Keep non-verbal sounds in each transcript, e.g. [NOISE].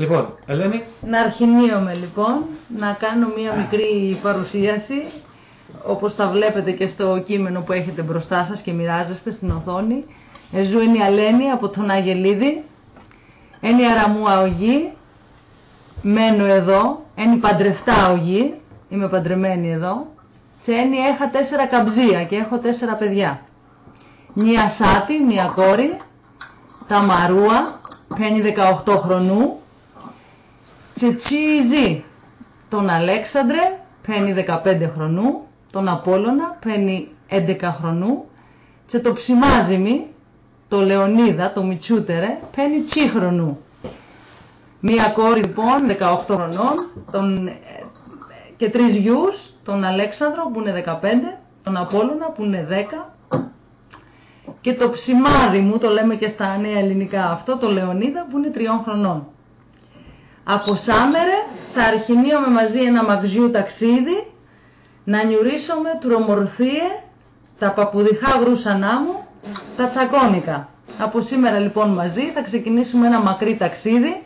Λοιπόν, Ελένη. Να αρχινίωμε λοιπόν, να κάνω μία μικρή παρουσίαση, όπως τα βλέπετε και στο κείμενο που έχετε μπροστά σας και μοιράζεστε στην οθόνη. Εζού είναι η Αλένη από τον Αγελίδη, είναι η Αραμού Αογή, μένω εδώ, είναι η παντρευτά Ογή, είμαι παντρεμένη εδώ, και είναι έχα τέσσερα καμψία και έχω τέσσερα παιδιά. Μια Σάτι, μια κόρη, τα Μαρούα, παίρνει 18 χρονού, Τσιτσίζη, τον Αλέξανδρε, παίρνει 15 χρονού, τον Απόλλωνα, παίρνει 11 χρονού, και το ψημάζιμι, το Λεωνίδα, το Μιτσούτερε, παίρνει χρονού. Μία κόρη λοιπόν 18 χρονών. Τον, και τρεις γιους, τον Αλέξανδρο που είναι 15, τον Απόλλωνα που είναι 10 και το ψημάδι μου, το λέμε και στα νέα ελληνικά αυτό, το Λεωνίδα που είναι 3 χρονών. Από Σάμερε θα αρχινίωμε μαζί ένα μαγζιού ταξίδι να νιουρίσουμε τρομορθίε τα παπουδιχά γρούσανά μου, τα τσακώνικα. Από σήμερα λοιπόν μαζί θα ξεκινήσουμε ένα μακρύ ταξίδι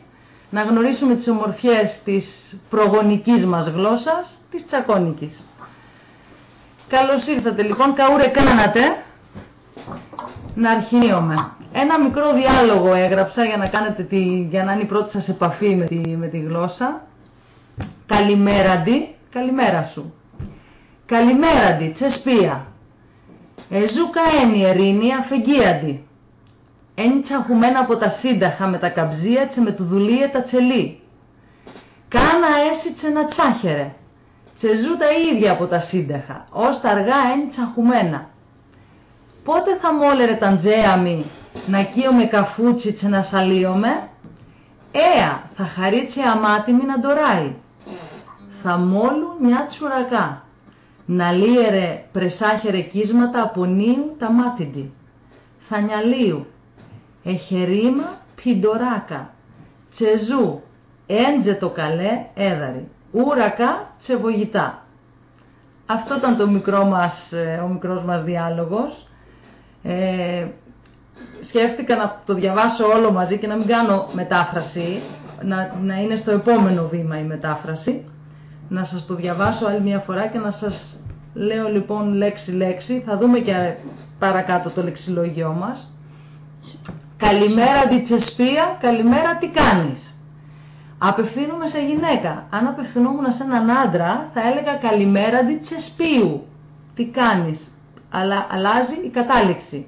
να γνωρίσουμε τις ομορφιές της προγονικής μας γλώσσας, της τσακώνικης. Καλώς ήρθατε λοιπόν, καούρε κάνατε, να αρχινίωμε. Ένα μικρό διάλογο έγραψα για να, κάνετε τη, για να είναι η πρώτη σας επαφή με τη, με τη γλώσσα. Καλημέραντι, καλημέρα σου. Καλημέραντι, τσεσπία. Εζούκα ένι ερήνη αφεγγίαντι εν τσαχουμένα από τα σύνταχα με τα καμψία τσε με του δουλίε τα τσελί. Κάνα έσι τσε να τσάχερε. Τσεζού τα ίδια από τα σύνταχα, ως τα αργά εν τσαχουμένα. Πότε θα μόλερε τα τζέαμι να κείομαι καφούτσι τσε να σαλίωμε. Έα, θα χαρίτσε αμάτιμη να ντοράει. Θα μόλου μια τσουρακά. Να λύερε πρεσάχερε κίσματα από νίου τα μάτιντι. Θα νιαλίου, εχερίμα πιντοράκα, τσεζού, έντζε το καλέ έδαρι, ούρακα τσεβογητά. Αυτό ήταν το μικρό μας, ε, ο μικρός μας διάλογος. Ε, σκέφτηκα να το διαβάσω όλο μαζί και να μην κάνω μετάφραση, να, να είναι στο επόμενο βήμα η μετάφραση. Να σας το διαβάσω άλλη μια φορά και να σας λέω λοιπόν λέξη-λέξη. Θα δούμε και παρακάτω το λεξιλόγιό μας. Καλημέρα τη Τσεσπία, καλημέρα τι κάνεις; Απευθύνομαι σε γυναίκα. Αν απευθυνόμουν σε έναν άντρα θα έλεγα καλημέρα τη Τσεσπίου. Τι κάνεις; Αλλά αλλάζει η κατάληξη.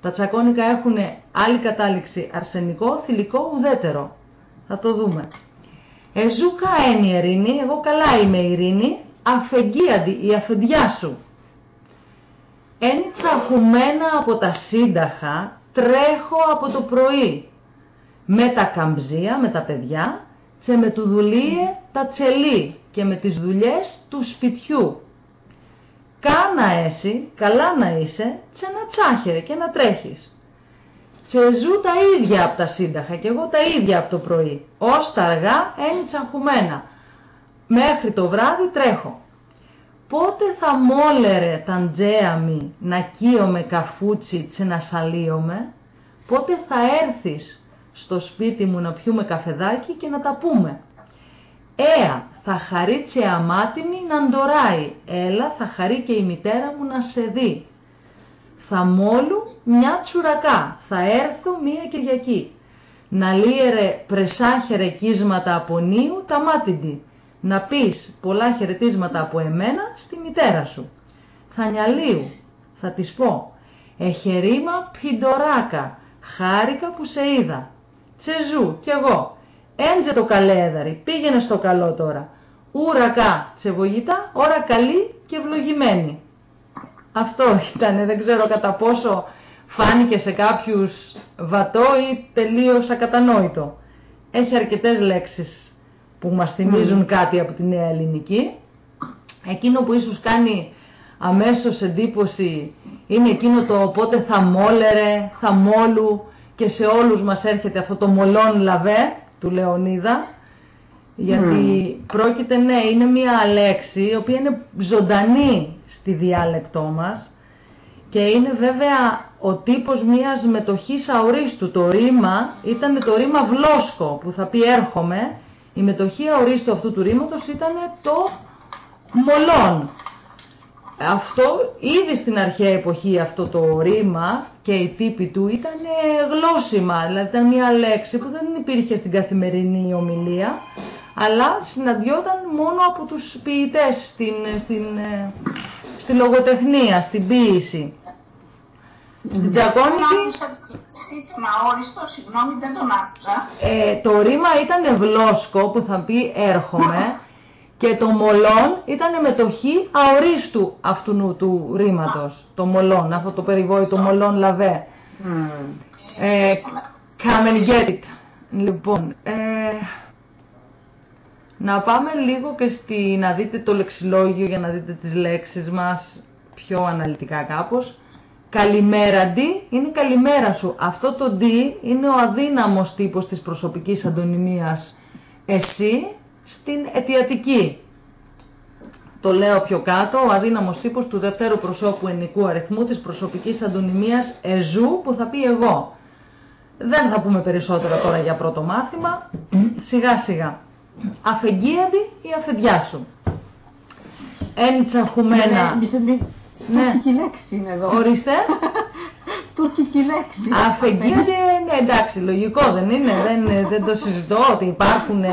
Τα τσακώνικα έχουν άλλη κατάληξη αρσενικό, θηλυκό, ουδέτερο. Θα το δούμε. Εζούκα ένι Ειρήνη, εγώ καλά είμαι Ειρήνη, αφεγγίαντη, η αφεντιά σου. Ένι τσαχουμένα από τα σύνταχα, τρέχω από το πρωί με τα καμψία, με τα παιδιά και με του δουλείε τα τσελί και με τις δουλειές του σπιτιού. Κάνα έσυ, καλά να είσαι, τσε να τσάχερε και να τρέχεις. Τσε ζού τα ίδια από τα σύνταχα και εγώ τα ίδια από το πρωί. Ως τα αργά ένι τσαχουμένα. Μέχρι το βράδυ τρέχω. Πότε θα μόλερε τα τζέαμι να κείομαι καφούτσι τσε να σαλίωμε, πότε θα έρθεις στο σπίτι μου να πιούμε καφεδάκι και να τα πούμε; Έα, θα χαρεί τσε αμάτιμη να ντοράει, έλα θα χαρεί και η μητέρα μου να σε δει. Θα μόλου μια τσουρακά, θα έρθω μία Κυριακή. Να λύερε πρεσάχερε κίσματα από νίου τα μάτιντι να πεις πολλά χαιρετίσματα από εμένα στη μητέρα σου. Θα νιαλίου, θα της πω, εχερίμα πιντοράκα, χάρηκα που σε είδα. Τσεζού κι εγώ, έντζε το καλέδαρι, πήγαινε στο καλό τώρα. Ούρακά, τσεβογητά, ώρα καλή και ευλογημένη. Αυτό ήταν, δεν ξέρω κατά πόσο φάνηκε σε κάποιους βατό ή τελείως ακατανόητο. Έχει αρκετές λέξεις που μας θυμίζουν κάτι από τη νέα ελληνική. Εκείνο που ίσως κάνει αμέσως εντύπωση είναι εκείνο το πότε θα μόλερε, θα μόλου και σε όλους μας έρχεται αυτό το μολόν λαβέ του Λεωνίδα γιατί πρόκειται, ναι, είναι μία λέξη η οποία είναι ζωντανή στη διάλεκτό μας και είναι βέβαια ο τύπος μιας μετοχής αορίστου. Το ρήμα ήταν το ρήμα βλόσκο που θα πει έρχομαι. Η μετοχή αορίστου αυτού του ρήματος ήταν το μολόν. Αυτό ήδη στην αρχαία εποχή αυτό το ρήμα και η τύπη του ήταν γλώσσιμα, δηλαδή ήταν μια λέξη που δεν υπήρχε στην καθημερινή ομιλία, αλλά συναντιόταν μόνο από τους ποιητές στην, στην, ε, στη λογοτεχνία, στην ποίηση. Στην Τζακόνικη... Τον αόριστο, συγγνώμη, δεν τον άκουσα. Ε, το ρήμα ήταν ευλόσκο που θα πει έρχομαι [LAUGHS] και το μολόν ήταν μετοχή αορίστου αυτού του ρήματος. Το μολόν, αυτό το περιβόητο μολόν λαβέ. Ε, come and get it. Λοιπόν, ε, να πάμε λίγο και στη, να δείτε το λεξιλόγιο για να δείτε τις λέξεις μας πιο αναλυτικά κάπως. Καλημέραντι είναι καλημέρα σου. Αυτό το D είναι ο αδύναμος τύπος της προσωπικής αντωνυμίας εσύ στην αιτιατική. Το λέω πιο κάτω, ο αδύναμος τύπος του δευτέρου προσώπου ενικού αριθμού της προσωπικής αντωνυμίας εζού που θα πει εγώ. Δεν θα πούμε περισσότερα τώρα για πρώτο μάθημα. Σιγά σιγά. Αφεγγίαντη ή αφεντιά σου. Εντσαχουμένα. Ναι, τουρκική λέξη είναι εδώ. Ορίστε. [LAUGHS] τουρκική λέξη. Αφεγγίαντη, ναι εντάξει, λογικό δεν είναι. Δεν, δεν το συζητώ ότι υπάρχουν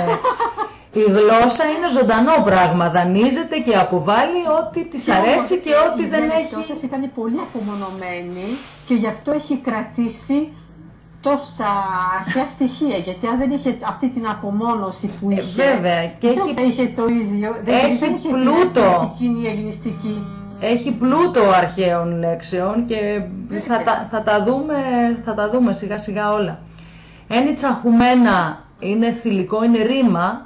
η γλώσσα είναι ζωντανό πράγμα. Δανείζεται και αποβάλλει ό,τι της αρέσει και ό,τι δεν έχει. Η σας ήταν πολύ απομονωμένη και γι' αυτό έχει κρατήσει τόσα αρχαία στοιχεία. Γιατί αν δεν είχε αυτή την απομόνωση που ε, είχε. βέβαια. Και έχει, είχε το ίδιο. Έχει δεν πλούτο. Την ελληνιστική. Έχει πλούτο αρχαίων λέξεων και θα τα, θα, τα δούμε, θα τα δούμε σιγά σιγά όλα. Ένι τσαχουμένα είναι θηλυκό, είναι ρήμα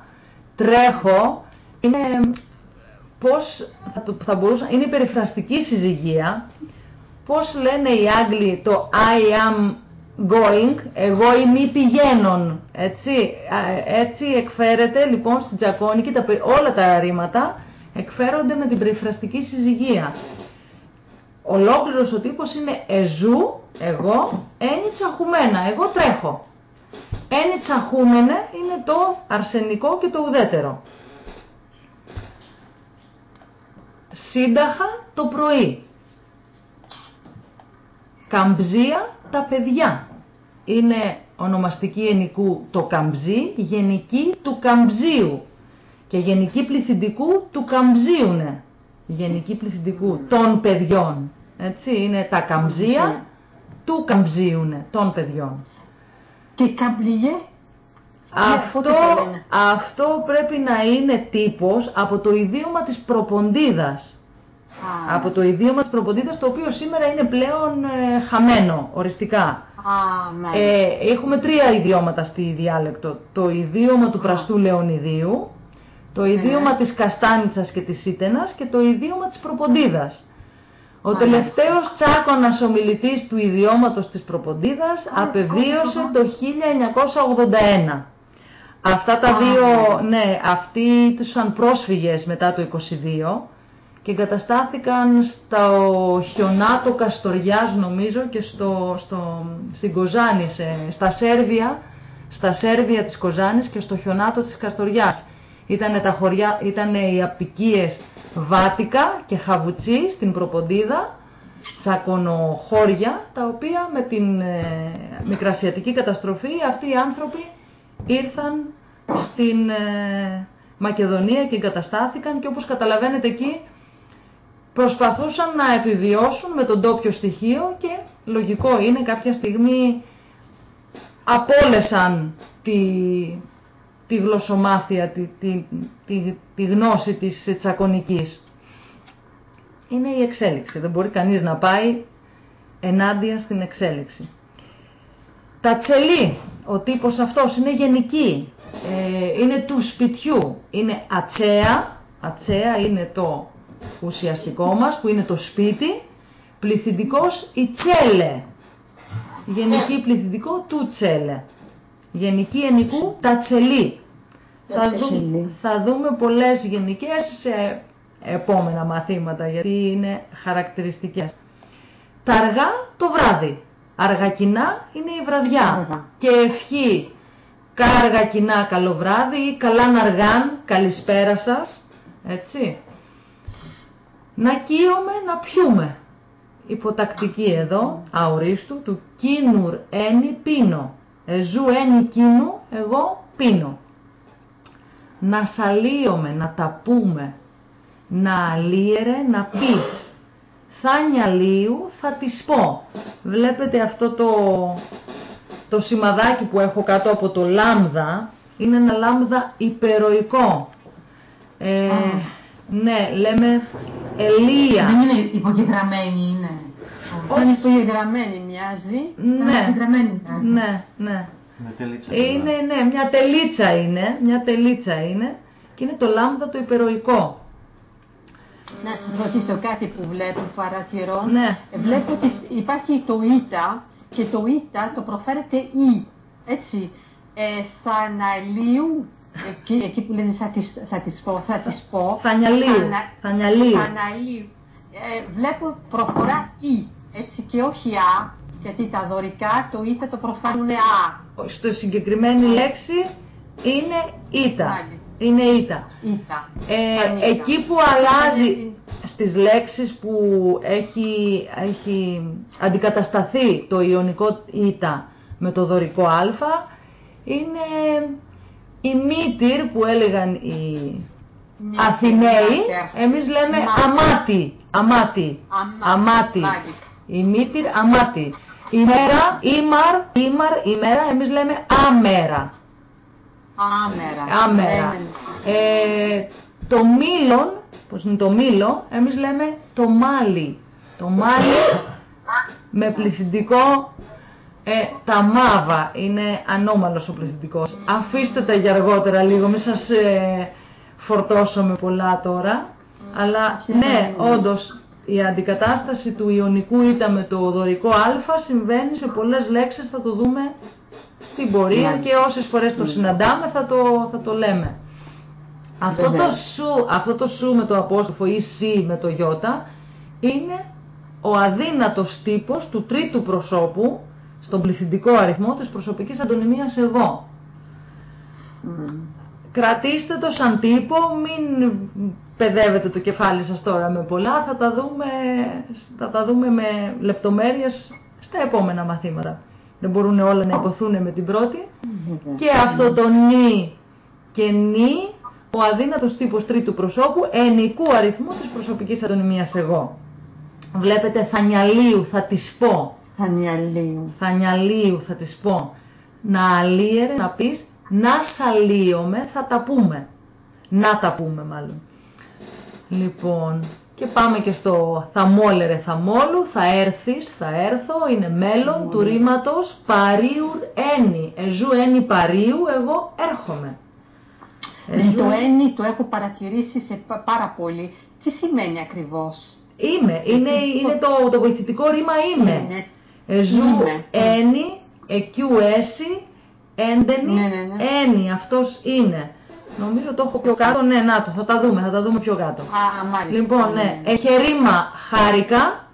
τρέχω είναι πώς θα, θα μπορούσα, είναι η περιφραστική συζυγία πώς λένε οι Άγγλοι το I am going, εγώ είμαι πηγαίνων, έτσι, έτσι εκφέρεται λοιπόν στην Τζακόνικη, τα, όλα τα ρήματα εκφέρονται με την περιφραστική συζυγία. Ολόκληρος ο τύπος είναι εζού, εγώ, ένι τσαχουμένα, εγώ τρέχω. Ένι τσαχούμενε είναι το αρσενικό και το ουδέτερο. Σύνταχα το πρωί. Καμψία τα παιδιά. Είναι ονομαστική ενικού το καμψί, γενική του καμψίου και γενική πληθυντικού του καμψίουνε. Γενική πληθυντικού των παιδιών. Έτσι, είναι τα καμψία του καμψίουνε, των παιδιών. Και καμπλιέ. Αυτό, αυτό πρέπει να είναι τύπος από το ιδίωμα της προποντίδας. Από το ιδίωμα της προποντίδας, το οποίο σήμερα είναι πλέον ε, χαμένο, οριστικά. Α, ε, έχουμε τρία ιδιώματα στη διάλεκτο. Το ιδίωμα του πραστού Λεωνιδίου, το ναι. ιδίωμα της Καστάνιτσας και της Σίτενας και το ιδίωμα της προποντίδας. Ο τελευταίος τσάκωνας ομιλητής του ιδιώματος της προποντίδας απεβίωσε το 1981. Αυτά τα δύο, ναι, αυτοί ήταν πρόσφυγες μετά το 22 και εγκαταστάθηκαν στο χιονάτο Καστοριάς νομίζω και στο, στο, στην Κοζάνη, στα Σέρβια, στα Σέρβια της Κοζάνης και στο χιονάτο της Καστοριάς. Ήτανε τα χωριά, ήτανε οι απικίες Βάτικα και Χαβουτσί στην Προποντίδα, τσακωνοχώρια, τα οποία με την ε, μικρασιατική καταστροφή αυτοί οι άνθρωποι ήρθαν στην ε, Μακεδονία και εγκαταστάθηκαν και όπως καταλαβαίνετε εκεί προσπαθούσαν να επιβιώσουν με τον τόπιο στοιχείο και λογικό είναι κάποια στιγμή απόλεσαν τη, τη γλωσσομάθεια, τη, τη, τη, τη γνώση της τσακωνικής. Είναι η εξέλιξη. Δεν μπορεί κανείς να πάει ενάντια στην εξέλιξη. Τα τσελί, ο τύπος αυτός είναι γενική, ε, είναι του σπιτιού, είναι ατσέα, ατσέα είναι το ουσιαστικό μας που είναι το σπίτι, πληθυντικός η τσέλε, γενική πληθυντικό του τσέλε. Γενική ενικού τα τσελί. Θα, θα δούμε πολλές γενικές σε επόμενα μαθήματα γιατί είναι χαρακτηριστικές. Τα αργά το βράδυ. Αργακινά είναι η βραδιά. Αργά. Και ευχή κάργα κοινά καλό βράδυ ή καλά ναργάν, καλησπέρα σας. Έτσι. Να κείομαι, να πιούμε. Υποτακτική εδώ, αορίστου, του κίνουρ ένι πίνω. Εζού ένι κίνου, εγώ πίνω. Να σαλίομαι, να τα πούμε. Να αλίερε, να πεις. Θα νιαλίου, θα της πω. Βλέπετε αυτό το, το σημαδάκι που έχω κάτω από το λάμδα. Είναι ένα λάμδα υπεροϊκό. Ε, ναι, λέμε Ελία. Δεν είναι υπογεγραμμένη, είναι. Σαν υπογεγραμμένη μοιάζει. Ναι, Υπογεγραμμένη μοιάζει. ναι, ναι. Με τελίτσα. Είναι, ναι, μια τελίτσα είναι, μια τελίτσα είναι και είναι το λάμδα το υπεροϊκό. Να σας ρωτήσω κάτι που βλέπω, παρατηρώ. Ναι. Ε, Βλέπω ότι υπάρχει το ήτα και το ήτα το προφέρεται ή. Έτσι. Ε, θαναλίου, εκεί, εκεί που λένε θα της, θα της πω, θα της πω. Θανιαλίου, Θανα- θανιαλίου. Θαναλίου. Ε, βλέπω προφορά ή, έτσι και όχι α, γιατί τα δωρικά το ήτα το προφέρουν α. Στο συγκεκριμένη λέξη είναι ήτα. Μάλιστα. Είναι ήτα. Ήτα. Ε, Σαν ήτα. εκεί που Σαν αλλάζει είναι- στις λέξεις που έχει, έχει αντικατασταθεί το ιονικό ήτα με το δωρικό α είναι η μήτυρ που έλεγαν οι Μήτυρ, Αθηναίοι, μάτερ. εμείς λέμε Μάτερ. αμάτι, αμάτι, Αμά- αμάτι. μάλιστα. Η μήτυρ αμάτι. Ημέρα, ήμαρ, ήμαρ, ημέρα, εμείς λέμε άμερα. Άμερα. Άμερα. Ναι, ναι, ναι. Ε, το μήλον, πως είναι το μήλο, εμείς λέμε το μάλι. Το μάλι με πληθυντικό ε, τα μάβα. Είναι ανώμαλος ο πληθυντικός. Αφήστε τα για αργότερα λίγο, μην σας ε, φορτώσω με πολλά τώρα. Αλλά ναι, όντως η αντικατάσταση του ιονικού ήτα με το δωρικό α συμβαίνει σε πολλές λέξεις, θα το δούμε στην πορεία και όσες φορές το συναντάμε θα το, θα το λέμε. Αυτό το, Βεβαίως. σου, αυτό το σου με το απόστροφο ή σι με το γιώτα είναι ο αδύνατος τύπος του τρίτου προσώπου στον πληθυντικό αριθμό της προσωπικής αντωνυμίας εγώ. Μμ. Κρατήστε το σαν τύπο, μην παιδεύετε το κεφάλι σας τώρα με πολλά, θα τα δούμε, θα τα δούμε με λεπτομέρειες στα επόμενα μαθήματα. Δεν μπορούν όλα να υποθούν με την πρώτη. Και αυτό το νι και νι, ο αδύνατος τύπος τρίτου προσώπου, ενικού αριθμού της προσωπικής αντωνυμίας εγώ. Βλέπετε θανιαλίου, θα της πω. Θανιαλίου. Θανιαλίου, θα της πω. Να αλίερε, να πεις, να σαλίωμε, θα τα πούμε. Να τα πούμε μάλλον. Λοιπόν, και πάμε και στο θα μόλερε, θα μόλου, θα έρθεις, θα έρθω, είναι μέλλον του ρήματος παρίουρ ένι. Εζού ένι παρίου, εγώ έρχομαι. Ναι, Εζού- το ένι το έχω παρατηρήσει σε πα- πάρα πολύ. Τι σημαίνει ακριβώς; Είμαι, είναι, είναι το, το βοηθητικό ρήμα είμαι. Είναι έτσι. Εζού Είμαι. ένι, εκιού έσι, έντενη, Ναι, ναι, ναι. ένι, αυτός είναι. Νομίζω το έχω πιο κάτω, ναι, να το, θα τα δούμε, θα τα δούμε πιο κάτω. Α, μάλιστα. Λοιπόν, ναι, έχει ρήμα χάρηκα,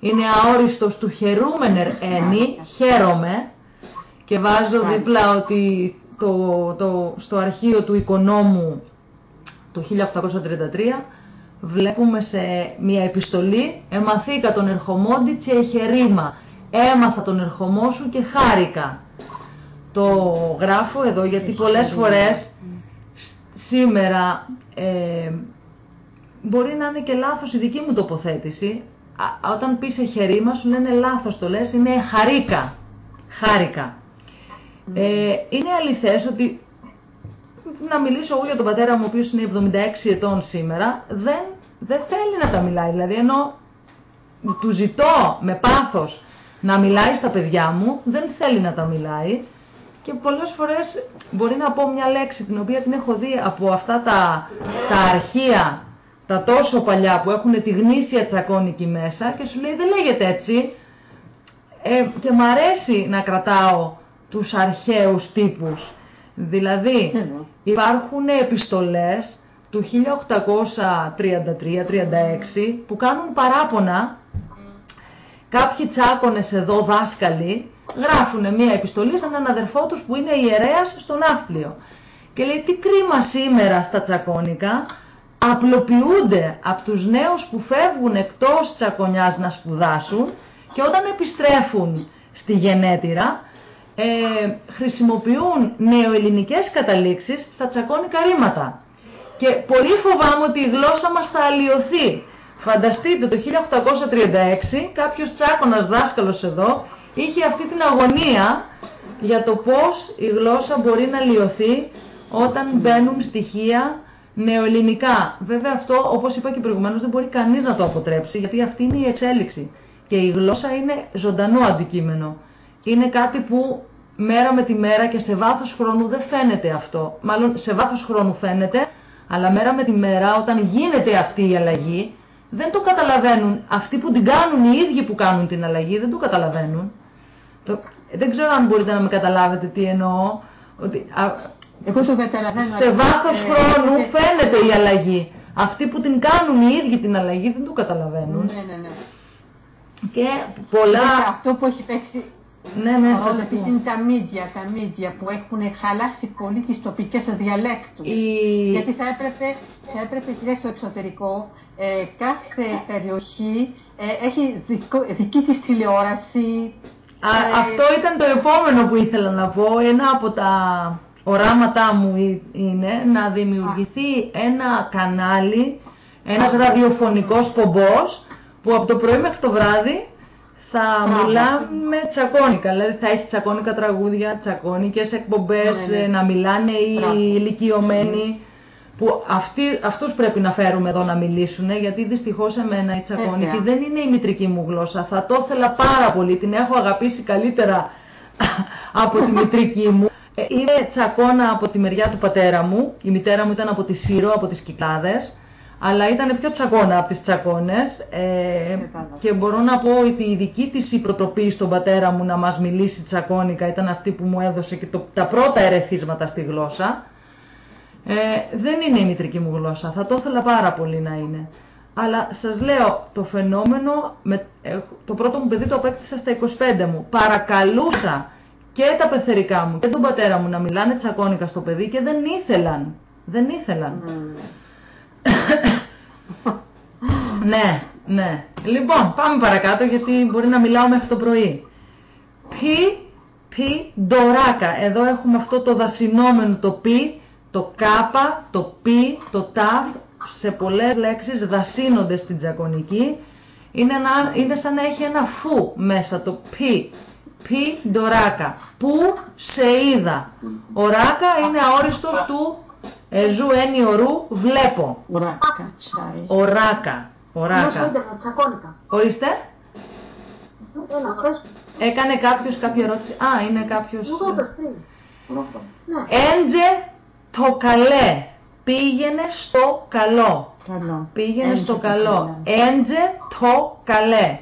είναι αόριστος του χαιρούμενερ ένι, χαίρομαι. Και βάζω δίπλα ότι το, το, στο αρχείο του οικονόμου του 1833 βλέπουμε σε μια επιστολή. «Εμαθήκα τον ερχομόντι και έχει ρήμα, έμαθα τον ερχομό σου και χάρηκα». Το γράφω εδώ γιατί πολλές φορές σ- σήμερα ε, μπορεί να είναι και λάθος η δική μου τοποθέτηση. Α, όταν πεις εχερίμα σου λένε λάθος το λες, είναι χαρίκα. Χάρηκα. Ε, είναι αληθές ότι να μιλήσω εγώ για τον πατέρα μου, ο οποίος είναι 76 ετών σήμερα, δεν, δεν θέλει να τα μιλάει. Δηλαδή, ενώ του ζητώ με πάθος να μιλάει στα παιδιά μου, δεν θέλει να τα μιλάει και πολλές φορές μπορεί να πω μια λέξη την οποία την έχω δει από αυτά τα, τα αρχεία, τα τόσο παλιά που έχουν τη γνήσια τσακώνικη μέσα και σου λέει δεν λέγεται έτσι ε, και μ' αρέσει να κρατάω τους αρχαίους τύπους. Δηλαδή Ξέρω. υπάρχουν επιστολές του 1833-36 που κάνουν παράπονα κάποιοι τσάκονες εδώ δάσκαλοι γράφουν μία επιστολή στον αδερφό τους που είναι ιερέας στο Ναύπλιο. Και λέει τι κρίμα σήμερα στα τσακώνικα απλοποιούνται από τους νέους που φεύγουν εκτός τσακονιάς να σπουδάσουν και όταν επιστρέφουν στη γενέτειρα ε, χρησιμοποιούν νεοελληνικές καταλήξεις στα τσακώνικα ρήματα. Και πολύ φοβάμαι ότι η γλώσσα μας θα αλλοιωθεί. Φανταστείτε το 1836 κάποιος τσάκωνας δάσκαλος εδώ είχε αυτή την αγωνία για το πώς η γλώσσα μπορεί να αλλοιωθεί όταν μπαίνουν στοιχεία νεοελληνικά. Βέβαια αυτό, όπως είπα και προηγουμένως, δεν μπορεί κανείς να το αποτρέψει, γιατί αυτή είναι η εξέλιξη. Και η γλώσσα είναι ζωντανό αντικείμενο. Είναι κάτι που μέρα με τη μέρα και σε βάθος χρόνου δεν φαίνεται αυτό. Μάλλον σε βάθος χρόνου φαίνεται, αλλά μέρα με τη μέρα όταν γίνεται αυτή η αλλαγή, δεν το καταλαβαίνουν. Αυτοί που την κάνουν, οι ίδιοι που κάνουν την αλλαγή, δεν το καταλαβαίνουν. Το... Δεν ξέρω αν μπορείτε να με καταλάβετε τι εννοώ. Ότι, Εγώ το καταλαβαίνω. σε βάθος Ε, χρόνου ε, φαίνεται η αλλαγή. Αυτοί που την κάνουν οι ίδιοι την αλλαγή δεν το καταλαβαίνουν. Ναι, ναι, ναι. Και πολλά... Βέβαια, αυτό που έχει παίξει Ναι, ναι, σας ρόλο επίσης ακούω. είναι τα media, τα media που έχουν χαλάσει πολύ τις τοπικές σας διαλέκτους. Η- Γιατί θα έπρεπε, θα έπρεπε και στο εξωτερικό ε, κάθε περιοχή ε, έχει δικό, δική της τηλεόραση. Α, Ε, αυτό ήταν το επόμενο που ήθελα να πω. Ένα από τα οράματά μου ε- είναι να δημιουργηθεί ένα κανάλι, ένας ραδιοφωνικός πομπός που από το πρωί μέχρι το βράδυ θα Μπράβο. μιλάμε τσακώνικα. Δηλαδή θα έχει τσακώνικα τραγούδια, τσακώνικες εκπομπές, Ναι, ναι. ε, να μιλάνε οι Μπράβο. ηλικιωμένοι που αυτοί, αυτούς πρέπει να φέρουμε εδώ να μιλήσουν, γιατί δυστυχώς εμένα η τσακώνικη Βέβαια. δεν είναι η μητρική μου γλώσσα. Θα το ήθελα πάρα πολύ, την έχω αγαπήσει καλύτερα [LAUGHS] από τη μητρική μου. Ε, Είναι τσακώνα από τη μεριά του πατέρα μου, η μητέρα μου ήταν από τη Σύρο, από τις Κυκλάδες, αλλά ήταν πιο τσακώνα από τις τσακώνες ε, Κατάλαβα. και μπορώ να πω ότι η δική της η προτροπή στον πατέρα μου να μας μιλήσει τσακώνικα ήταν αυτή που μου έδωσε και το, τα πρώτα ερεθίσματα στη γλώσσα. Ε, δεν είναι η μητρική μου γλώσσα, θα το ήθελα πάρα πολύ να είναι. Αλλά σας λέω, το φαινόμενο, με, ε, το πρώτο μου παιδί το απέκτησα στα 25 μου. Παρακαλούσα και τα πεθερικά μου και τον πατέρα μου να μιλάνε τσακώνικα στο παιδί και δεν ήθελαν. Δεν ήθελαν. Ναι, ναι. Λοιπόν, πάμε παρακάτω γιατί μπορεί να μιλάω μέχρι το πρωί. Πι, πι, ντοράκα. Εδώ έχουμε αυτό το δασινόμενο το πι, το κάπα, το πι, το ταφ. Σε πολλές λέξεις δασύνονται στην τζακονική. Είναι, ένα, είναι σαν να έχει ένα φου μέσα το πι. Πι, ντοράκα. Που σε είδα. Ο ράκα είναι αόριστος του εζού ένι ορού βλέπω. Ουράκα, τσάι. Οράκα. Οράκα. ίντερνετ, τσακώνικα. Ορίστε. Έλα, πες μου. Έκανε κάποιος κάποια ερώτηση; Α, είναι κάποιος... Μου το είπες πριν. Ναι. Έντζε το καλέ. Πήγαινε στο καλό. Καλό. Πήγαινε Έντζε στο το καλό. καλό. Έντζε το καλέ.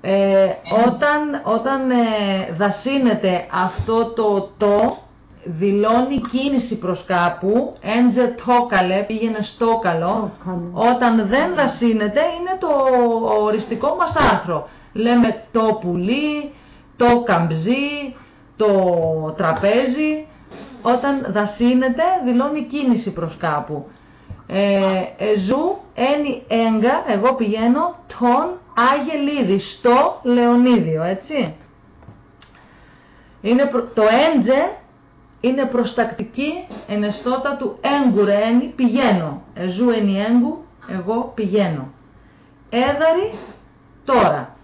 Ε, όταν όταν ε, δασύνεται αυτό το το, δηλώνει κίνηση προς κάπου. Έντζε το καλέ, πήγαινε στο καλό. Στο καλό. Όταν δεν δασύνεται είναι το οριστικό μας άρθρο. Λέμε το πουλί, το καμπζί, το τραπέζι. Όταν δασύνεται δηλώνει κίνηση προς κάπου. Ε, εζού, ένι, έγκα, εγώ πηγαίνω, τον Άγελίδη, στο Λεωνίδιο, έτσι. Είναι προ- το έντζε είναι προστακτική ενεστώτα του έγκουρε ένι, πηγαίνω. Εζού ένι έγκου, εγώ πηγαίνω. Έδαρη, τώρα.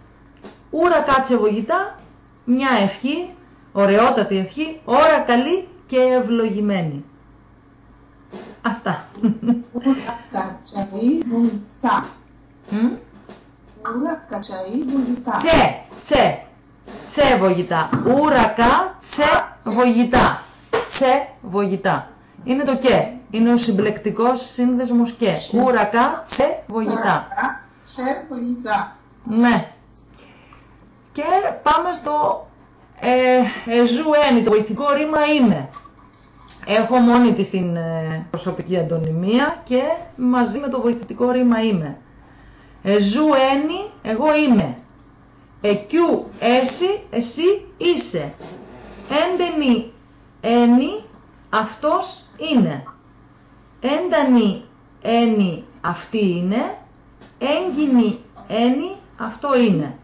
Ούρα κάτσε βογητά, μια ευχή, ωραιότατη ευχή, ώρα καλή και ευλογημένη. Αυτά. Κατσαή βουλτά. Μμ; Ούρα κατσαή βουλτά. Τσε, τσε, τσε βογητά. Ούρακα, τσε βογητά. Τσε βογητά. Είναι το και. Είναι ο συμπλεκτικός σύνδεσμος και. Ούρακα, τσε βογητά. Σε βουλτά. Ναι. Και πάμε στο ε, εζουένι, το βοηθικό ρήμα είμαι. Έχω μόνη της την ε, προσωπική αντωνυμία και μαζί με το βοηθητικό ρήμα είμαι. Εζουένι, εγώ είμαι. Εκιού έσυ, εσύ είσαι. Έντενη ένι, αυτός είναι. Έντανη ένι, αυτή είναι. Έγκυνη ένι, αυτό είναι.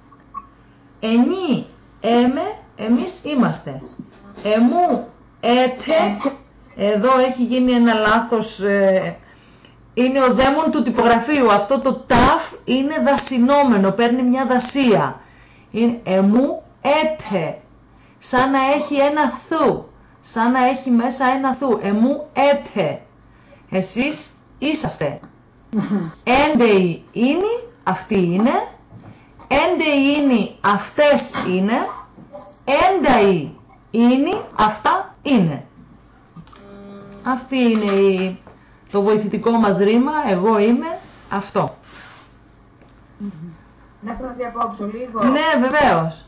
Ενή, έμε, εμείς είμαστε. Εμού, έτε, εδώ έχει γίνει ένα λάθος, ε, είναι ο δαίμον του τυπογραφείου. Αυτό το ταφ είναι δασινόμενο, παίρνει μια δασία. Είναι εμού, έτε, σαν να έχει ένα θου, σαν να έχει μέσα ένα θου. Εμού, έτε, εσείς είσαστε. Έντεοι είναι, αυτή είναι. Έντεοι είναι, αυτές είναι. Ένταοι είναι, αυτά είναι. Αυτή είναι η, το βοηθητικό μας ρήμα, εγώ είμαι αυτό. Να σας διακόψω λίγο. Ναι, βεβαίως.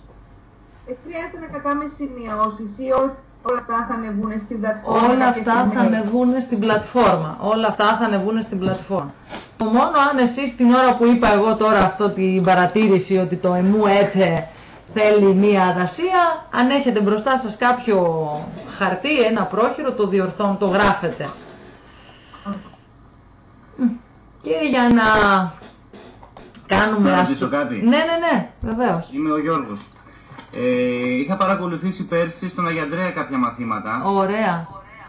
Ε, χρειάζεται να κάνουμε σημειώσεις ή ό- όλα αυτά θα ανεβούν στην πλατφόρμα. Όλα κάποια αυτά θα στιγμή. ανεβούν στην πλατφόρμα. Όλα αυτά θα ανεβούν στην πλατφόρμα. Μόνο αν εσείς την ώρα που είπα εγώ τώρα αυτό την παρατήρηση ότι το εμού έτε θέλει μία αδασία, αν έχετε μπροστά σας κάποιο χαρτί, ένα πρόχειρο, το διορθών, το γράφετε. Μ. Και για να κάνουμε... Να ας ρωτήσω το- κάτι; Ναι, ναι, ναι, βεβαίως. Είμαι ο Γιώργος. Ε, είχα παρακολουθήσει πέρσι στον Αγιαντρέα κάποια μαθήματα Ωραία.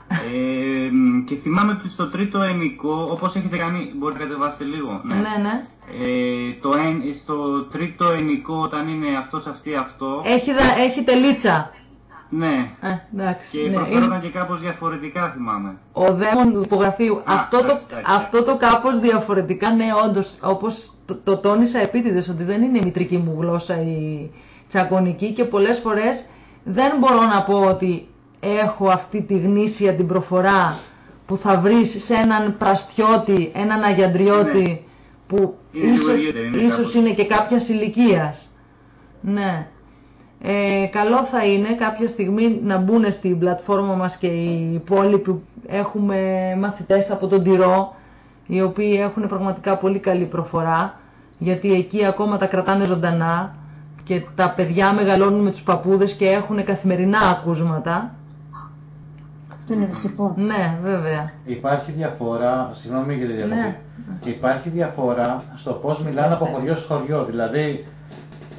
ε, μ, και θυμάμαι ότι στο τρίτο ενικό, όπως έχετε κάνει, μπορείτε να κατεβάσετε λίγο. Ναι, ναι. Ε, το εν, στο τρίτο ενικό όταν είναι αυτός αυτή αυτό, Έχει, δα- έχει τελίτσα. ναι, Ε, εντάξει. και ναι, προφέρονταν είναι- και κάπως διαφορετικά θυμάμαι. Ο δαίμον του υπογραφείου. αυτό, το, εντάξει, εντάξει. αυτό το κάπως διαφορετικά, ναι, όντως, όπως το, το τόνισα επίτηδες, ότι δεν είναι η μητρική μου γλώσσα η τσακωνική και πολλές φορές δεν μπορώ να πω ότι έχω αυτή τη γνήσια την προφορά που θα βρεις σε έναν πραστιώτη, έναν αγιαντριώτη Ναι. που Είναι λίγο ίσως, ιδιαίτερη, είναι ίσως κάπως. είναι και κάποιας ηλικίας. Ναι. Ε, καλό θα είναι κάποια στιγμή να μπουν στην πλατφόρμα μας και οι υπόλοιποι που έχουμε μαθητές από τον Τυρό οι οποίοι έχουν πραγματικά πολύ καλή προφορά γιατί εκεί ακόμα τα κρατάνε ζωντανά και τα παιδιά μεγαλώνουν με τους παππούδες και έχουν καθημερινά ακούσματα. Αυτό είναι ρεσιπό. Ναι, βέβαια. Υπάρχει διαφορά, συγγνώμη για τη διακοπή. Ναι. Υπάρχει διαφορά στο πώς μιλάνε από χωριό σε χωριό. Δηλαδή,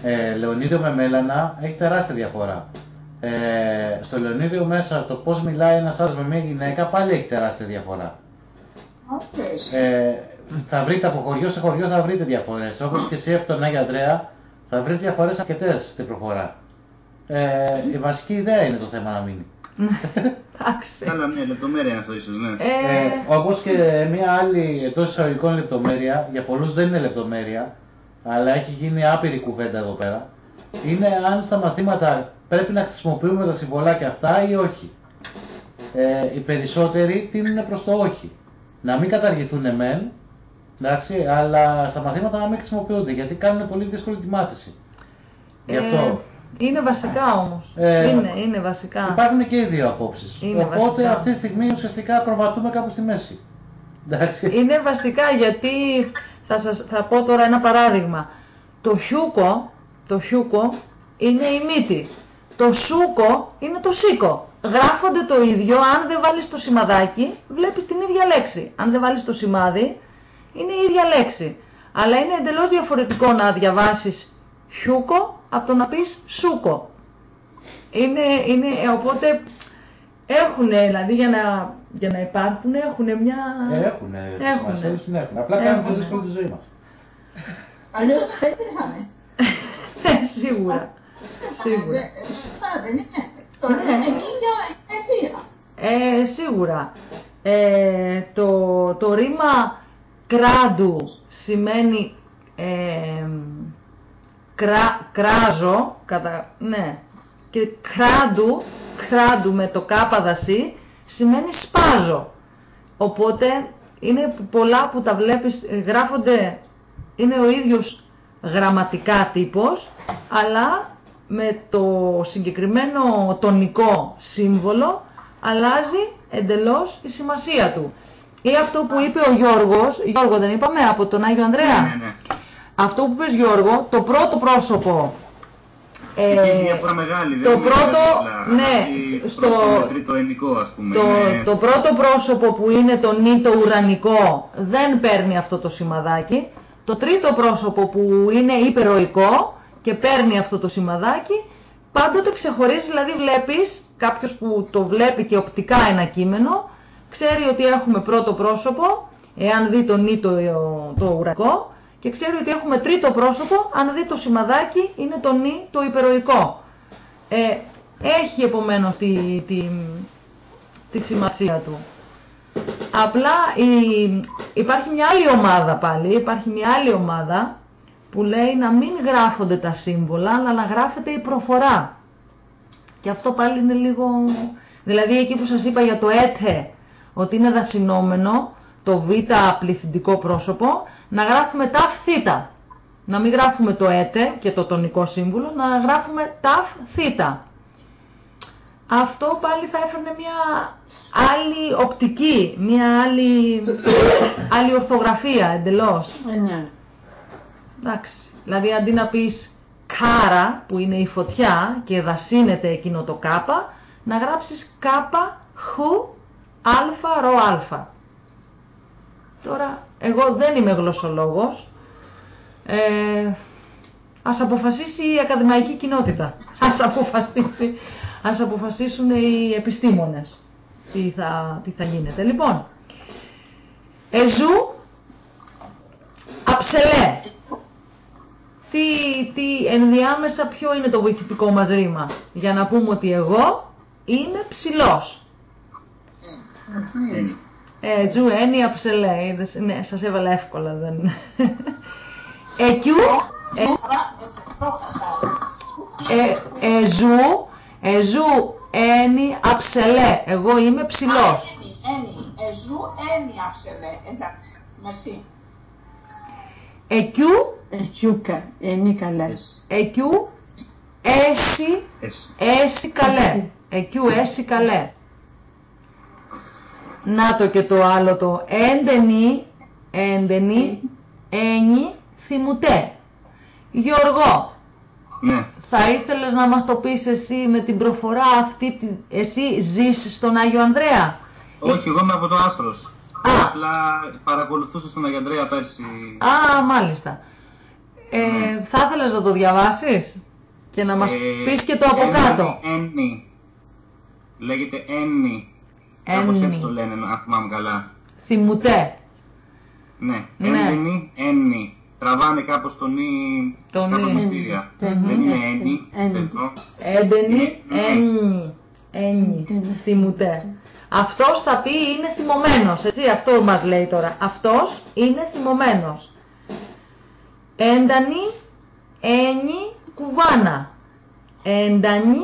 ε, Λεωνίδιο με Μέλανα έχει τεράστια διαφορά. Ε, στο Λεωνίδιο μέσα το πώς μιλάει ένας άντρας με μια γυναίκα πάλι έχει τεράστια διαφορά. Οκ. Ε, θα βρείτε από χωριό σε χωριό θα βρείτε διαφορές. Όπως και εσύ από τον Άγιο Ανδρέα θα βρεις διαφορές αρκετές στην προφορά. Ε, η βασική ιδέα είναι το θέμα να μείνει. Εντάξει. Καλά, μια λεπτομέρεια είναι αυτό ίσως, ναι. Ε, Ε, όπως και μια άλλη εντός εισαγωγικών λεπτομέρεια, για πολλούς δεν είναι λεπτομέρεια, αλλά έχει γίνει άπειρη κουβέντα εδώ πέρα, είναι αν στα μαθήματα πρέπει να χρησιμοποιούμε τα συμβολάκια αυτά ή όχι. Ε, οι περισσότεροι τείνουν προς το όχι. Να μην καταργηθούν μεν, εντάξει, αλλά στα μαθήματα να μην χρησιμοποιούνται, γιατί κάνουν πολύ δύσκολη τη μάθηση. Γι' αυτό. ε, είναι βασικά όμως. Ε, είναι, είναι βασικά. Υπάρχουν και οι δύο απόψεις. Είναι Οπότε βασικά. αυτή τη στιγμή ουσιαστικά ακροβατούμε κάπου στη μέση. Εντάξει. Είναι βασικά γιατί θα σας θα πω τώρα ένα παράδειγμα. Το χιούκο, το χιούκο είναι η μύτη. Το σούκο είναι το σίκο. Γράφονται το ίδιο, αν δεν βάλεις το σημαδάκι, βλέπεις την ίδια λέξη. Αν δεν βάλεις το σημάδι, είναι η ίδια λέξη. Αλλά είναι εντελώς διαφορετικό να διαβάσεις χιούκο από το να πεις σούκο. Είναι, είναι, ε, οπότε έχουν, δηλαδή για να, για να υπάρχουν έχουν μια... Έχουν, Έχουνε. σημασία τους την έχουν. Απλά κάνουν Έχουνε. πιο δύσκολη τη ζωή μας. Αλλιώς θα υπήρχαν. [LAUGHS] Ε, Σίγουρα. Σίγουρα. Σωστά, δεν είναι. Τώρα είναι μια αιτία. Ε, σίγουρα. Ε, το, το ρήμα κράντου σημαίνει ε, κρά, κράζω, κατα, ναι, και κράντου, κράντου με το κάπαδασί σημαίνει σπάζω. Οπότε είναι πολλά που τα βλέπεις, ε, γράφονται, είναι ο ίδιος γραμματικά τύπος, αλλά με το συγκεκριμένο τονικό σύμβολο αλλάζει εντελώς η σημασία του. Ή αυτό που είπε ο Γιώργος, Γιώργο δεν είπαμε, από τον Άγιο Ανδρέα. Ναι, ναι, ναι. Αυτό που πες Γιώργο, το πρώτο πρόσωπο Ε, Έχει διαφορά μεγάλη. το δεν είναι πρώτο, δίπλα, ναι, αλλάζει στο- πρώτο με τρίτο ενικό, ας πούμε. το, Είναι- το πρώτο πρόσωπο που είναι το νη το ουρανικό δεν παίρνει αυτό το σημαδάκι. Το τρίτο πρόσωπο που είναι υπεροϊκό και παίρνει αυτό το σημαδάκι, πάντοτε ξεχωρίζει, δηλαδή βλέπεις, κάποιος που το βλέπει και οπτικά ένα κείμενο, ξέρει ότι έχουμε πρώτο πρόσωπο, εάν δει το νη το, το ουρανικό, και ξέρει ότι έχουμε τρίτο πρόσωπο, αν δει το σημαδάκι, είναι το νη το υπεροϊκό. Ε, έχει επομένως τη, τη, τη σημασία του. Απλά η- υπάρχει μια άλλη ομάδα πάλι, υπάρχει μια άλλη ομάδα που λέει να μην γράφονται τα σύμβολα, αλλά να γράφεται η προφορά. Και αυτό πάλι είναι λίγο... Δηλαδή εκεί που σας είπα για το έτε, ότι είναι δασυνόμενο, το β πληθυντικό πρόσωπο, να γράφουμε ταφ θήτα. Να μην γράφουμε το έτε και το τονικό σύμβολο, να γράφουμε ταφ θήτα. Αυτό πάλι θα έφερνε μια άλλη οπτική, μια άλλη, άλλη ορθογραφία εντελώς. Ε, ναι. Εντάξει. Δηλαδή αντί να πεις κάρα που είναι η φωτιά και δασύνεται εκείνο το κάπα, να γράψεις κάπα χου αλφα ρο αλφα. Τώρα, εγώ δεν είμαι γλωσσολόγος. Ε, ας αποφασίσει η ακαδημαϊκή κοινότητα. Ας αποφασίσει, ας αποφασίσουν οι επιστήμονες τι θα, τι θα γίνεται. Λοιπόν, εζού αψελέ. Τι, τι ενδιάμεσα ποιο είναι το βοηθητικό μας ρήμα. Για να πούμε ότι εγώ είμαι ψηλός. Είναι. Ε, τζου, έννοια ψελέ. Είδες, Ναι, σας έβαλα εύκολα, δεν... Εκιού, ε, ε, εζού, εζού, ένι, αψελέ. Εγώ είμαι ψηλός. Ένι, ένι, εζού, ένι αψελέ. Εντάξει, μερσή. Εκιού, Εκιούκα, ενή καλές. εκιού, έσι, Εσύ. έσι καλέ. Εκιού, έσι καλέ. Να το και το άλλο το έντενη, έντενη, ένι, θυμουτέ. Γιώργο, Ναι. θα ήθελες να μας το πεις εσύ με την προφορά αυτή, τη- εσύ ζεις στον Άγιο Ανδρέα; Όχι, εγώ είμαι από το Άστρος. Α. Απλά παρακολουθούσα στον Αγιαντρέα πέρσι. Α, μάλιστα. Ε, Ναι. Θα ήθελες να το διαβάσεις και να μας Ε, πεις και το από κάτω; Έννη. Λέγεται Έννη. Κάπως Έννη. έτσι το λένε, αν θυμάμαι καλά. Θυμουτέ. Ναι. Ναι. Έντενη, Έννη. Τραβάνε κάπως τον νι, Το κάπως νι. μυστήρια. Μμμ. Δεν είναι Έννη. Έννη, Έννη. στενό. Έντενη, Ναι. έννη, έννη, θυμουτέ. Αυτός θα πει είναι θυμωμένος, έτσι, αυτό μας λέει τώρα. Αυτός είναι θυμωμένος. Έντανη, έννη, κουβάνα. Έντανη,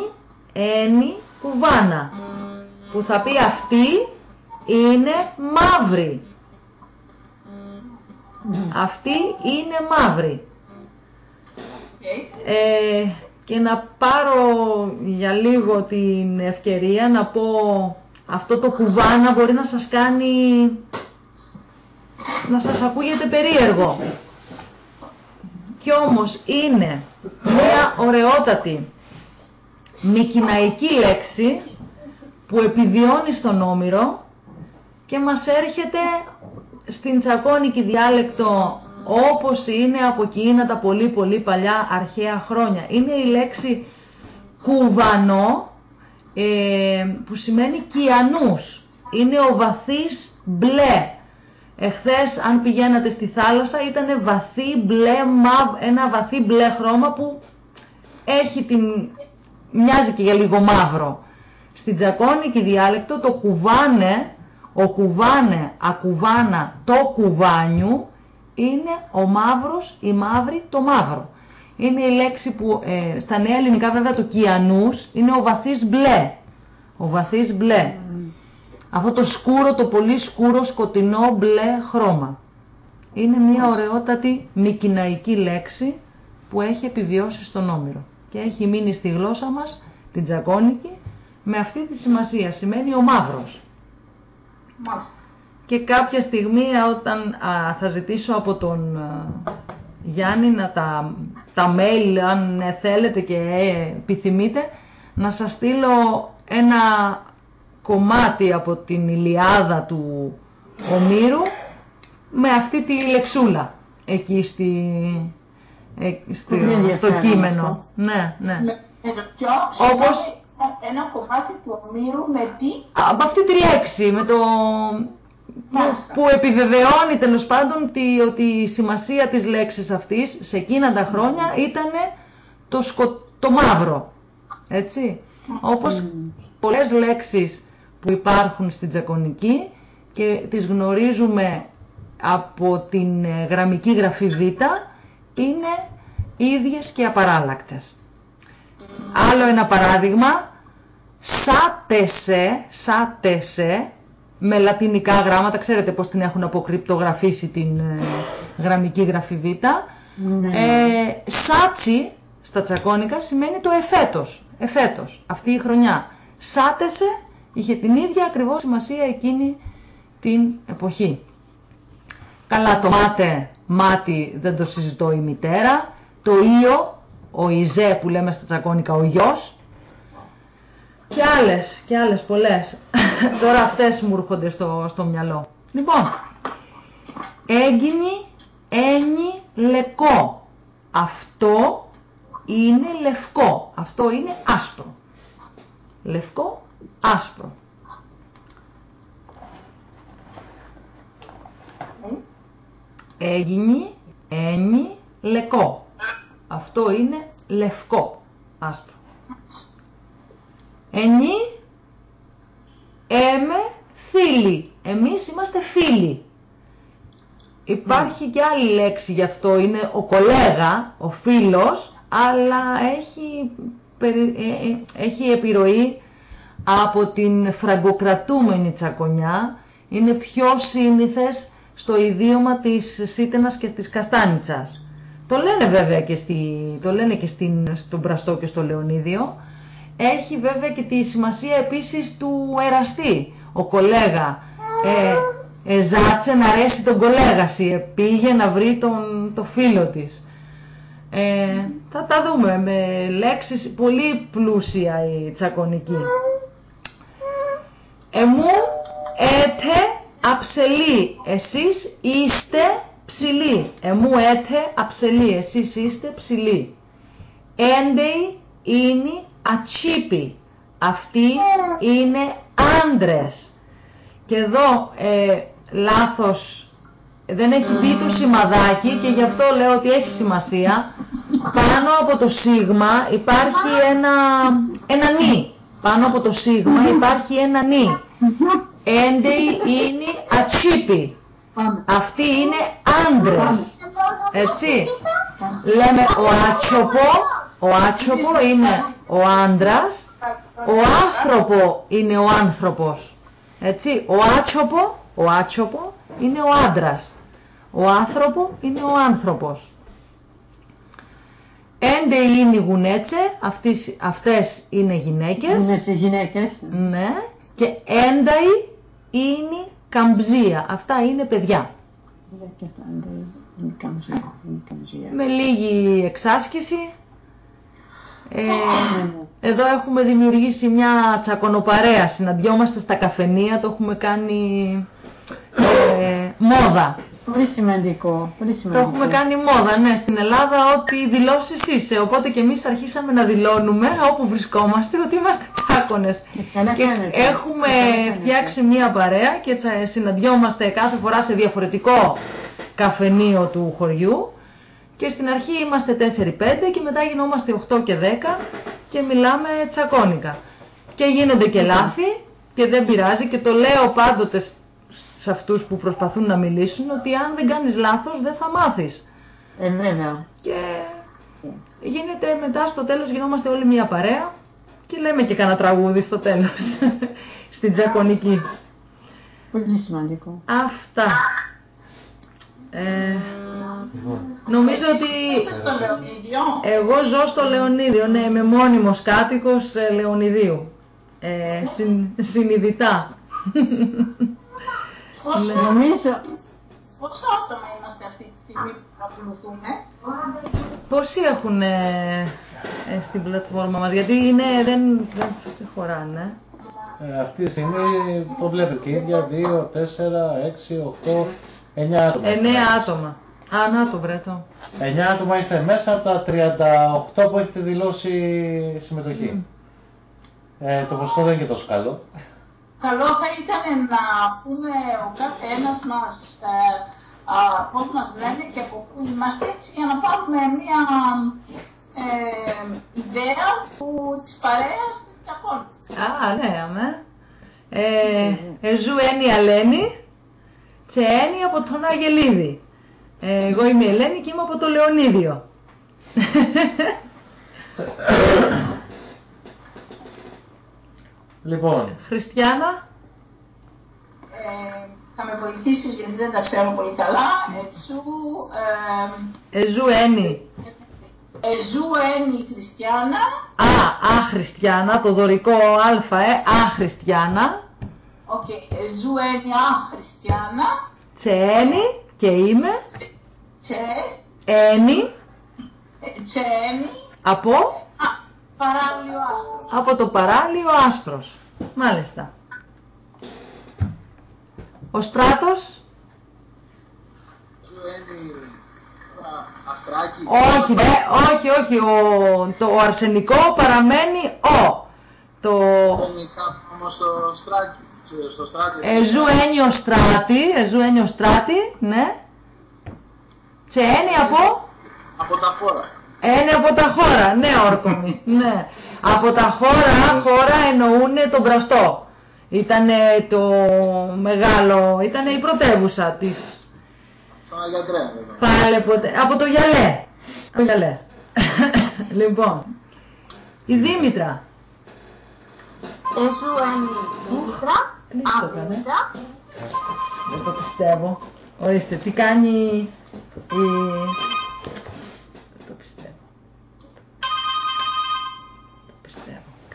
έννη, κουβάνα. Που θα πει αυτή είναι μαύρη. Αυτή είναι μαύρη. Okay. Ε, και να πάρω για λίγο την ευκαιρία να πω αυτό το κουβάνα μπορεί να σας κάνει να σας ακούγεται περίεργο κι όμως είναι μια ωραιότατη μικυναϊκή λέξη που επιβιώνει στον Όμηρο και μας έρχεται στην τσακώνικη διάλεκτο όπως είναι από εκείνα τα πολύ πολύ παλιά αρχαία χρόνια. Είναι η λέξη κουβανό ε, που σημαίνει κιανούς. Είναι ο βαθύς μπλε. Εχθές αν πηγαίνατε στη θάλασσα ήταν βαθύ μπλε, μαβ, ένα βαθύ μπλε χρώμα που έχει την... μοιάζει και για λίγο μαύρο. Στην τζακόνικη διάλεκτο το κουβάνε, ο κουβάνε, ακουβάνα, το κουβάνιου είναι ο μαύρος, η μαύρη, το μαύρο. Είναι η λέξη που ε, στα νέα ελληνικά βέβαια το κιανούς είναι ο βαθύς μπλε. Ο βαθύς μπλε. Αυτό το σκούρο, το πολύ σκούρο, σκοτεινό μπλε χρώμα. Είναι μια ωραιότατη μικυναϊκή λέξη που έχει επιβιώσει στον Όμηρο και έχει μείνει στη γλώσσα μας, την τζακόνικη, με αυτή τη σημασία. Σημαίνει ο μαύρος. Μάλιστα. Και κάποια στιγμή όταν α, θα ζητήσω από τον α, Γιάννη, να τα, τα mail αν ε, θέλετε και ε, επιθυμείτε, να σας στείλω ένα κομμάτι από την Ηλιάδα του Ομήρου με αυτή τη λεξούλα εκεί στη, ε, στη- Πολύ στο ενδιαφέρον κείμενο. αυτό. Ναι, ναι. Με, με το ποιο, Όπως- συγγνώμη, ένα- ένα κομμάτι του ομήρου με τι; Από αυτή τη λέξη, με το... Μάλιστα. που επιβεβαιώνει τέλος πάντων τη, ότι η σημασία της λέξης αυτής σε εκείνα τα χρόνια ήταν το, σκο, το μαύρο. Έτσι. Όπως πολλές λέξεις που υπάρχουν στην Τζακονική και τις γνωρίζουμε από την ε, γραμμική γραφή Β είναι ίδιες και απαράλλακτες. Άλλο ένα παράδειγμα, σάτεσε, σάτεσε, με λατινικά γράμματα, ξέρετε πώς την έχουν αποκρυπτογραφήσει την ε, γραμμική γραφή Β. Ναι. Ε, σάτσι, στα τσακώνικα, σημαίνει το εφέτος, εφέτος, αυτή η χρονιά. Σάτεσε είχε την ίδια ακριβώς σημασία εκείνη την εποχή. Καλά το μάτε, μάτι δεν το συζητώ η μητέρα. Το ίο, ο Ιζέ που λέμε στα τσακώνικα ο γιος. Και άλλες, και άλλες πολλές. [LAUGHS] Τώρα αυτές μου έρχονται στο, στο μυαλό. Λοιπόν, έγκυνη, ένι, λεκό. Αυτό είναι λευκό. Αυτό είναι άσπρο. Λευκό, άσπρο. Έγινι, ένι, λεκό. Αυτό είναι λευκό, άσπρο. Ενι, έμε, θήλη. Εμείς είμαστε φίλοι. Υπάρχει και άλλη λέξη γι' αυτό, είναι ο κολέγα, ο φίλος, αλλά έχει, περι- ε, ε, έχει επιρροή από την φραγκοκρατούμενη τσακονιά. Είναι πιο σύνηθες στο ιδίωμα της Σίτενας και της Καστάνιτσας. Το λένε βέβαια και, στη, το λένε και στην, στον Πραστό και στο Λεωνίδιο. Έχει βέβαια και τη σημασία επίσης του εραστή. Ο κολέγα ε, ε, ζάτσε να αρέσει τον κολέγαση, ε, πήγε να βρει τον, το φίλο της. Ε, θα τα δούμε με λέξεις πολύ πλούσια η τσακωνική. Εμού έτε αψελή, εσείς είστε ψηλοί. Εμού έτε αψελή, εσείς είστε ψηλοί. Έντεοι είναι ατσίποι, αυτοί είναι άντρες. Και εδώ ε, λάθος, δεν έχει μπει το σημαδάκι και γι' αυτό λέω ότι έχει σημασία. Πάνω από το σίγμα υπάρχει ένα, ένα νι. Πάνω από το σίγμα υπάρχει ένα νι. Έντεοι είναι ατσίποι. Αυτοί είναι άντρες. Έτσι. Λέμε ο άτσοπο, ο άτσοπο είναι ο άντρας, ο άνθρωπο είναι ο άνθρωπος. Έτσι. Ο άτσοπο, ο άτσοπο είναι ο άντρας. Ο άνθρωπο είναι ο άνθρωπος. Έντε είναι γουνέτσε, αυτές, αυτές είναι γυναίκες. Είναι σε γυναίκες. Ναι. Και ένταοι είναι καμψία. Αυτά είναι παιδιά. Και αυτά είναι- είναι καμζία, είναι καμζία. Με λίγη εξάσκηση. Ε, Ναι, ναι. εδώ έχουμε δημιουργήσει μια τσακονοπαρέα. Συναντιόμαστε στα καφενεία, το έχουμε κάνει ε, μόδα. Πολύ σημαντικό, πολύ Το σημαντικό. έχουμε κάνει μόδα, ναι, στην Ελλάδα ό,τι δηλώσεις είσαι. Οπότε και εμείς αρχίσαμε να δηλώνουμε όπου βρισκόμαστε ότι είμαστε τσάκονες. Καλά Και κάνετε. έχουμε Καλά κάνετε. φτιάξει μία παρέα και τσα- συναντιόμαστε κάθε φορά σε διαφορετικό καφενείο του χωριού και στην αρχή είμαστε 4-5 και μετά γινόμαστε 8 και 10 και μιλάμε τσακώνικα. Και γίνονται και λάθη και δεν πειράζει και το λέω πάντοτε σ- σε αυτούς που προσπαθούν να μιλήσουν ότι αν δεν κάνεις λάθος δεν θα μάθεις. Ε, βέβαια. Και γίνεται μετά στο τέλος γινόμαστε όλοι μία παρέα και λέμε και κανένα τραγούδι στο τέλος, [LAUGHS] στην τζακονική. Πολύ σημαντικό. Αυτά. Ε, νομίζω ότι Είστε στο Λεωνίδιο. εγώ ζω στο Λεωνίδιο, ναι, είμαι μόνιμος κάτοικος ε, Λεωνιδίου. Ε, συν, συνειδητά. [LAUGHS] Πώς Νομίζω, Πόσα άτομα είμαστε αυτή τη στιγμή που ακολουθούμε. Πόσοι έχουν ε, ε, στην πλατφόρμα μας, γιατί είναι, δεν, δεν, δεν χωράνε. Ε, αυτή τη στιγμή το βλέπετε και η ίδια 2, 4, 6, 8, 9 άτομα. είστε Εννέα μέσα. άτομα. Α, να το βρέτω. 9 άτομα είστε μέσα από τα 38 που έχετε δηλώσει συμμετοχή. Ε, το ποσοστό δεν είναι και τόσο καλό. Καλό θα ήταν να πούμε ο κάθε ένας μας ε, α, πώς μας λένε και από πού είμαστε έτσι για να πάρουμε μια ε, ιδέα του, της παρέας της Τζαπών. Α, ναι, αμέ. Ε, εζού Ένι Αλένη, Τσεένι από τον Αγελίδη. Ε, εγώ είμαι η Ελένη και είμαι από το Λεωνίδιο. [COUGHS] Λοιπόν, Χριστιανά, Ε, θα με βοηθήσεις γιατί δεν τα ξέρω πολύ καλά. Εζού, ε, Εζού Ένι. εζού ένι Χριστιανά, Α, Α Χριστιανά, το δωρικό Α, ε, Α Χριστιανά. οκ, εζού ένι α Χριστιανά, Τσεένι και είμαι. τσε, Ένι ε, τσένι, από, α, παράλληλο άστρος. από το παράλιο άστρος. Μάλιστα. Ο Στράτος. Αστράκι. Όχι, ναι, όχι, όχι. Ο, το ο αρσενικό παραμένει ο. Το Είναι κάπου όμως στο στράκι. Στο στράκι. εζού ένιο στράτη, εζού ένιο στράτη, ναι. Τσένι από, Από τα φόρα. Ένι από τα χώρα, ναι όρκομη, ναι. Από τα χώρα, χώρα εννοούν τον Πραστό. Ήτανε το μεγάλο, ήτανε η πρωτεύουσα της Σαν Αγιαντρέα βέβαια. Πάλε ποτέ. Από το γυαλέ. Από το γυαλέ. λοιπόν. Η Δήμητρα. Εζού ένι Δήμητρα. Λύστο Α, κάνε. Δήμητρα. Δεν το πιστεύω. Ορίστε, τι κάνει η...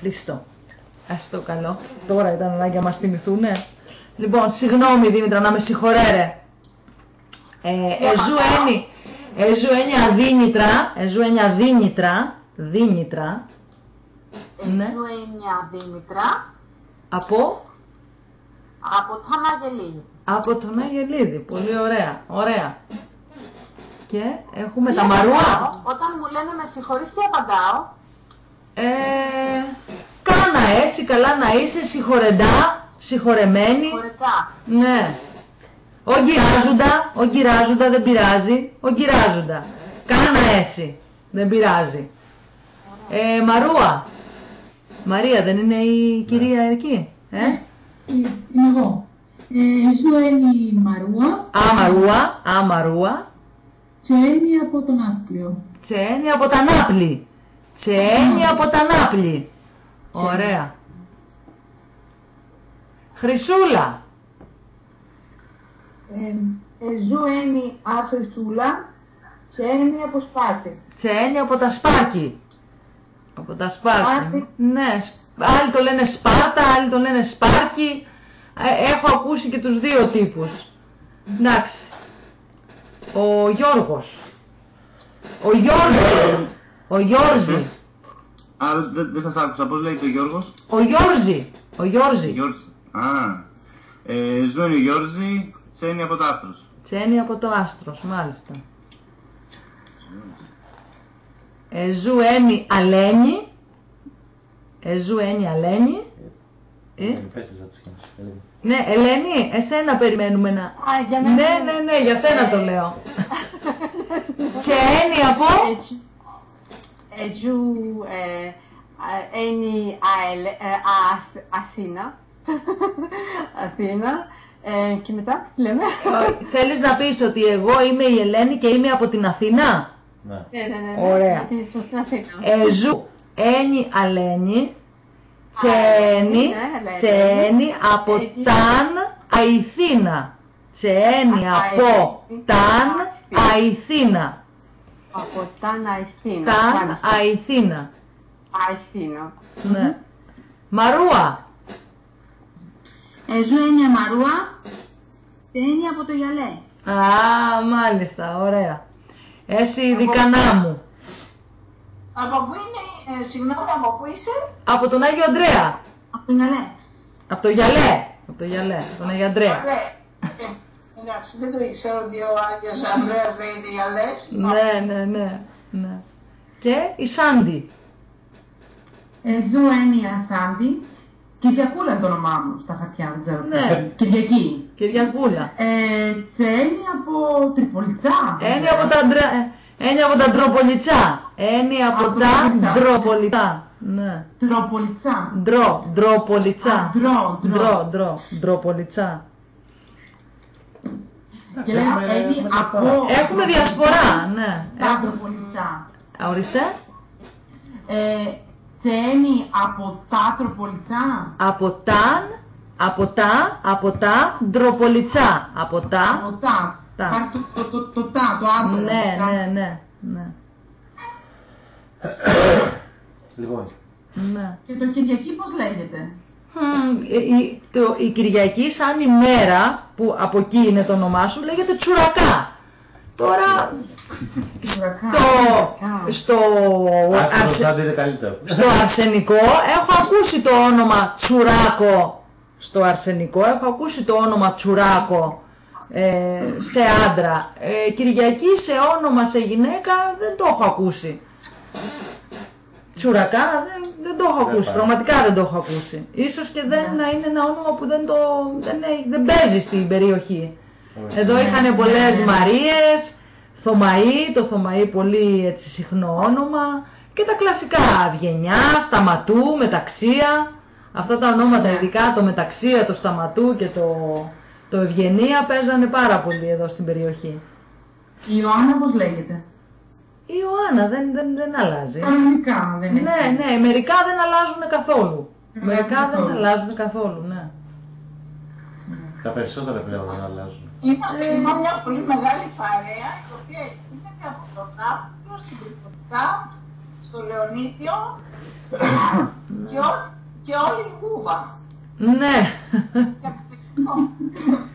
πιστεύω. Κλειστό. Ας το καλό. Τώρα ήταν ανάγκη να μας θυμηθούνε. Λοιπόν, συγγνώμη Δήμητρα, να με συγχωρέρε. Ε, εζού ένι, εζού ένι αδύνητρα, εζού ένι αδύνητρα, δύνητρα, Ναι. Εζού ένι Δήμητρα. από, Από τον Αγελίνη. από τον Αγελίδη. Πολύ ωραία, ωραία. Και έχουμε Τι τα απαντάω, μαρούα. Όταν μου λένε με συγχωρείς τι απαντάω; Ε, κάνα έσυ, καλά να είσαι, συγχωρεντά, συγχωρεμένη. Χωρετά. Ναι. Ο γκυράζοντα, ο γκυράζοντα δεν πειράζει, ο γκυράζοντα. Κάνα έσυ, δεν πειράζει. Ε, Μαρούα. Μαρία δεν είναι η κυρία εκεί, ε; Είμαι εγώ. Ε, ζω ένι Μαρούα, Αμαρούα, αμαρούα. τσένι από τον Αύπλιο. Τσένι από τα Νάπλη. Τσένι από τα Νάπλη. Ωραία. Χρυσούλα. Ε, εζού ένι α Χρυσούλα. Τσένι από Σπάρτη. Τσένι από τα Σπάρκι. Από τα Σπάρκι. Σπάρκι. Ναι, σ- άλλοι το λένε Σπάρτα, άλλοι το λένε Σπάρκι. Ε, έχω ακούσει και τους δύο τύπους. Εντάξει. Ο Γιώργος. Ο Γιώργη. Ο Γιώργη. Α, δεν, δεν σας άκουσα. Πώς λέγεται ο Γιώργος; Ο Γιώργη. Ο Γιώργη. Γιώργης. Α. Ε, Ζώνη ο Γιώργη, Τσένι από τα Άστρος. Τσένι από το άστρος, μάλιστα. Εζού ένι αλένη. Εζού ένι αλένη. Ε, πες τις από τις σχέσεις. Ελένη. ναι, Ελένη, εσένα περιμένουμε να... Α, για μένα. Ναι, ναι, ναι, για σένα το λέω. [LAUGHS] Τσένι από... Έτσι. Ετζού ε, α- ένι αελε- ε, Α- Αθήνα. [LAUGHS] Αθήνα. Ε, και μετά, τι λέμε. Ε, Θέλεις να πεις ότι εγώ είμαι η Ελένη και είμαι από την Αθήνα; Ναι. Ναι, ναι, ναι, ναι. Ωραία. Γιατί στο στην Αθήνα. Εζού ένι αλένη. Τσένι, ναι, Ελένη. τσένι από Έτσι. ταν Αϊθίνα. Τσένι Α, από Αϊθίνα. ταν Αϊθίνα. Από Ταν Αθήνα. Ταν Μάλιστα. Αϊθίνα. Αθήνα. Ναι. Μαρούα. Εζού ένι Μαρούα, τσένι από το γυαλέ. Α, μάλιστα, ωραία. Εσύ δικανά μου. Από πού είναι, ε, συγγνώμη, από πού είσαι; Από τον Άγιο Ανδρέα. Από την Αλέ. Από το Γιαλέ. Από το Γιαλέ, τον Άγιο Ανδρέα. Ναι. Ε, Εντάξει, δεν το ήξερα ότι ο Άγιος Ανδρέας λέγεται Γιαλές. Ναι, ναι, ναι, ναι. Και η Σάντι. Ε, Ζου Ένια Σάντι. Κυριακούλα είναι το όνομά μου στα χαρτιά, δεν ξέρω. Ναι. Κυριακή. Κυριακούλα. Ε, Τσένι από Τριπολιτσά. Έννοια από τα, ντρα... ε, έννοια από τα ντροπολιτσά. Έννοια από Από τα ντροπολιτσά. ντροπολιτσά. Ναι. Τροπολιτσά. Ντρο, ντροπολιτσά. Α, ντρο, ντρο. Ντρο, ντρο, ντροπολιτσά. Και λέγαμε έχουμε- Ένι έχουμε από... Έχουμε διασπορά, ναι. Τα Έχουμε... Τροπολιτσά. Α, Ορίστε. Ε, Τσένι από τα Τροπολιτσά. Από ταν, από τα, από τα ντροπολιτσά. Από Από τα. τα. Τα. Πάρ' το, το, το, το, τα, το άντρα. Ναι, τα. ναι, ναι, ναι. Λοιπόν, ναι. Και το Κυριακή πώς λέγεται; Μμμ, ε, η, το, η Κυριακή σαν ημέρα που από εκεί είναι το όνομά σου λέγεται τσουρακά. Τώρα Τσουρακά, στο, τσουρακά. στο, άστο το αρσε- Σάντι είναι καλύτερο. στο αρσενικό έχω ακούσει το όνομα τσουράκο στο αρσενικό έχω ακούσει το όνομα τσουράκο ε, σε άντρα ε, Κυριακή σε όνομα σε γυναίκα δεν το έχω ακούσει τσουρακά δεν, δεν το έχω Δεν ακούσει πάει. πραγματικά δεν το έχω ακούσει ίσως και δεν να είναι ένα όνομα που δεν, το, δεν, έχει- δεν παίζει στην περιοχή Όχι. εδώ Ναι, είχαν πολλές ναι, ναι. Μαρίες, Θωμαή, το Θωμαή πολύ έτσι συχνό όνομα και τα κλασικά Αυγενιά, Σταματού, Μεταξία. Αυτά τα ονόματα, Ναι. ειδικά το Μεταξία, το Σταματού και το, το Ευγενία παίζανε πάρα πολύ εδώ στην περιοχή. Η Ιωάννα πώς λέγεται. Η Ιωάννα δεν, δεν, δεν αλλάζει. Κανονικά δεν έχει. Ναι, ναι, μερικά δεν αλλάζουν καθόλου. Δεν Μερικά αλλάζουν δεν καθόλου. αλλάζουν καθόλου, ναι. Τα περισσότερα πλέον δεν αλλάζουν. Είμαστε λοιπόν μια πολύ μεγάλη παρέα, η οποία γίνεται από τον Ναύπλιο, στην Τριπολιτσά, στο Λεωνίδιο [COUGHS] και, ό- και όλη η Κούβα. Ναι. Και από το Εθνικό. [LAUGHS]